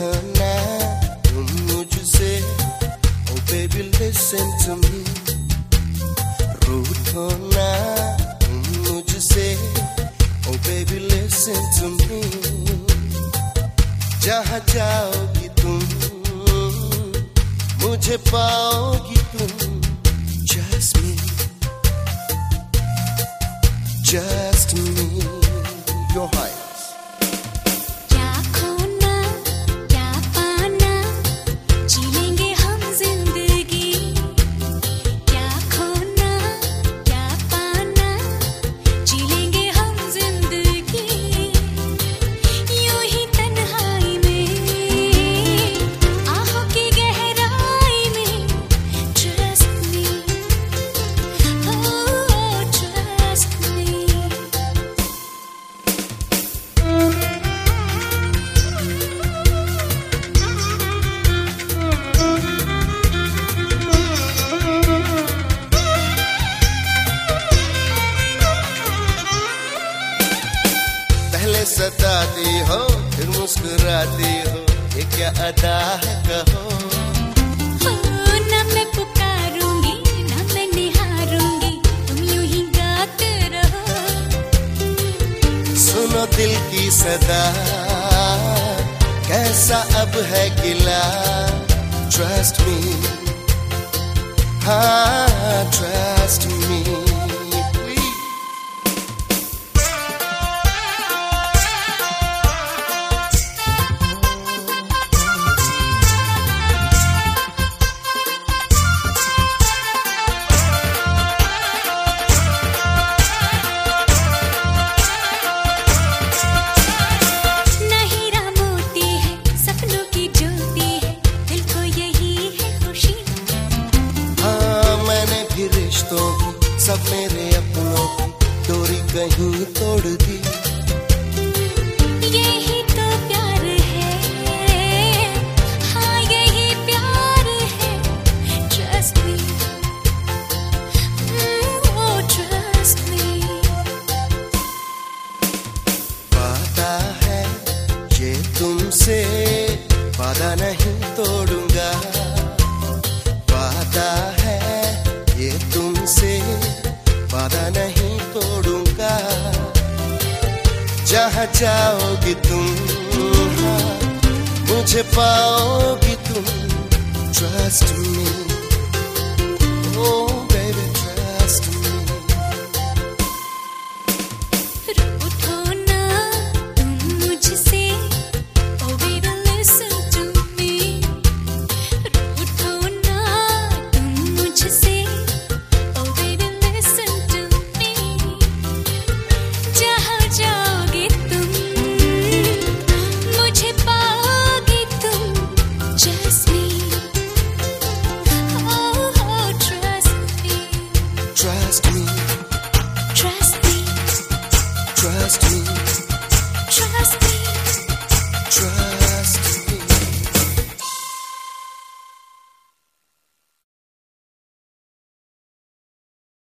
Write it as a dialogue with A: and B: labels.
A: रूठो ना तुम मुझसे Oh baby listen to me रूठो ना तुम मुझसे Oh baby listen to me जहाँ जाओगी तुम मुझे पाओगी तुम Just me सताती हो फिर मुस्कुराती हो ये क्या अदा है कहो?
B: ना मैं पुकारूँगी ना मैं निहारूँगी तुम यूँ ही गाते रहो।
A: सुनो दिल की सदा कैसा अब है गिला ट्रस्ट मी हाँ ट्रस्ट मी भी रिश्तों की सब मेरे अपनों की डोरी कहीं तोड़ दी।
B: यही
A: जहाँ जाओगी तुम मुझे पाओगी तुम। ट्रस्ट